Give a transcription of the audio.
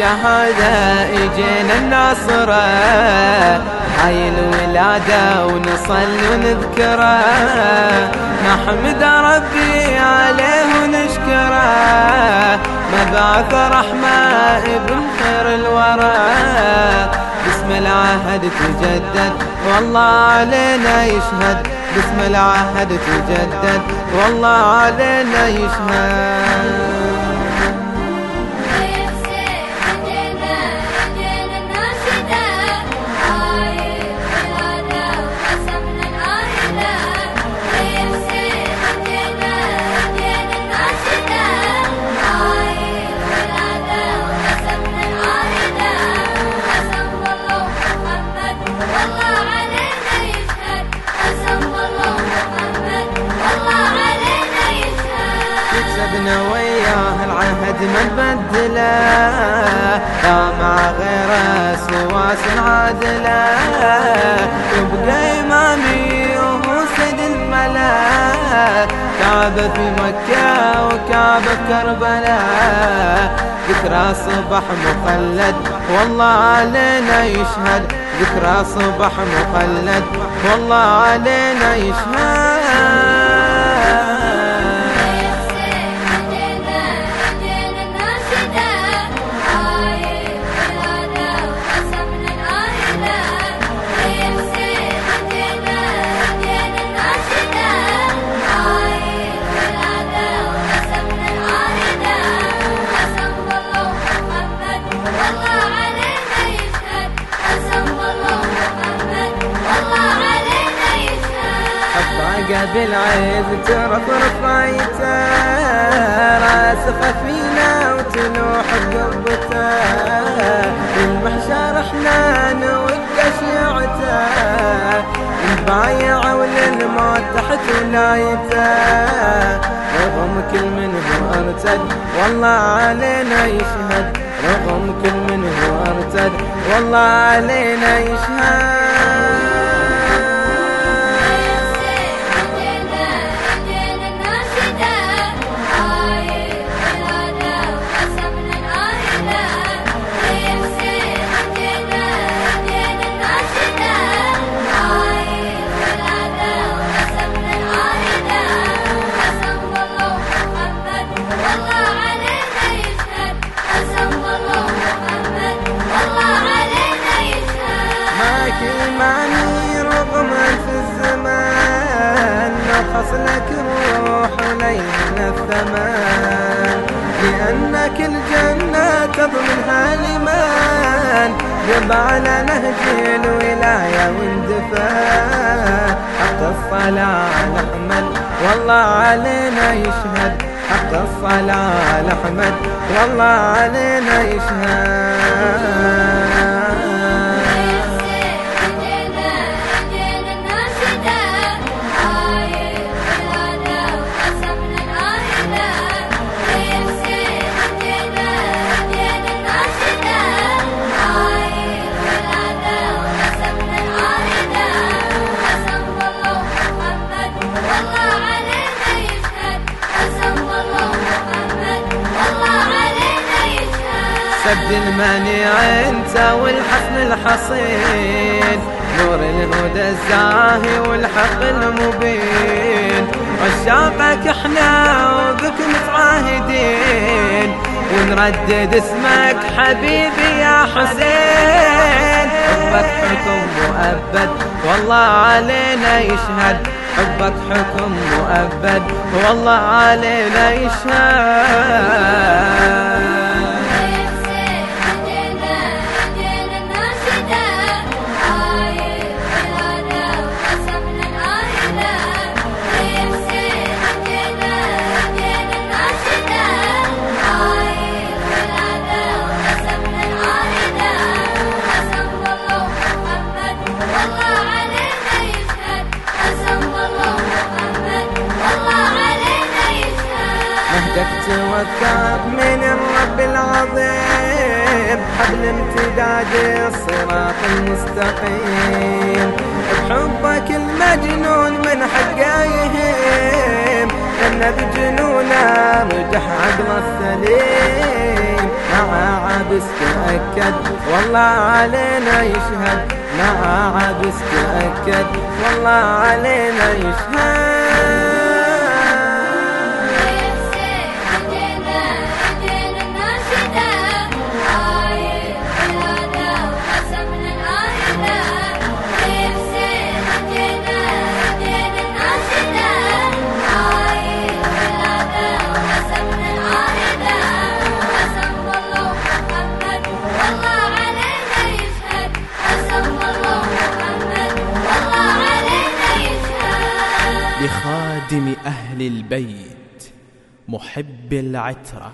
بالشهادة اجينا الناصرة هاي الولادة ونصلي ونذكره نحمد ربي عليه ونشكره مبعث رحمة ابن خير الورى. باسم العهد تجدد والله علينا يشهد. باسم العهد تجدد والله علينا يشهد. وياه العهد ما نبدله لا مع غيره سواس عادله يبقى إمامي وهو سيد الملأ. كعبة في مكة وكعبة كربلاء. ذكرى صبح مخلد والله علينا يشهد. ذكرى صبح مخلد والله علينا يشهد. بالعيد ترفرف رايته راسخة فينا وتلوح بقبته المحشر إحنا نود شيعته نبايع وللموت تحت ولايته رغم كل من هو ارتد والله علينا يشهد. رغم كل من هو ارتد والله علينا يشهد. لك روح ليلنا الثمان لأنك الجنة تضمنها لمن جب على نهج الولاية واندفاع حق الصلاة أحمد والله علينا يشهد. حق الصلاة أحمد والله علينا يشهد. سد المانع انت والحسن الحصين. نور الهدى الزاهي والحق المبين. عشاقك إحنا وبك متعاهدين ونردد اسمك حبيبي يا حسين. حبك حكم مؤبد والله علينا يشهد. حبك حكم مؤبد والله علينا يشهد. نهجك توثق من الرب العظيم حبل امتداد الصراط المستقيم. بحبك المجنون من حقه يهيم لأن بجنونه رجح عقله السليم مع عبس تأكد والله علينا يشهد. مع عبس تأكد والله علينا يشهد. لخادم أهل البيت محب العترة.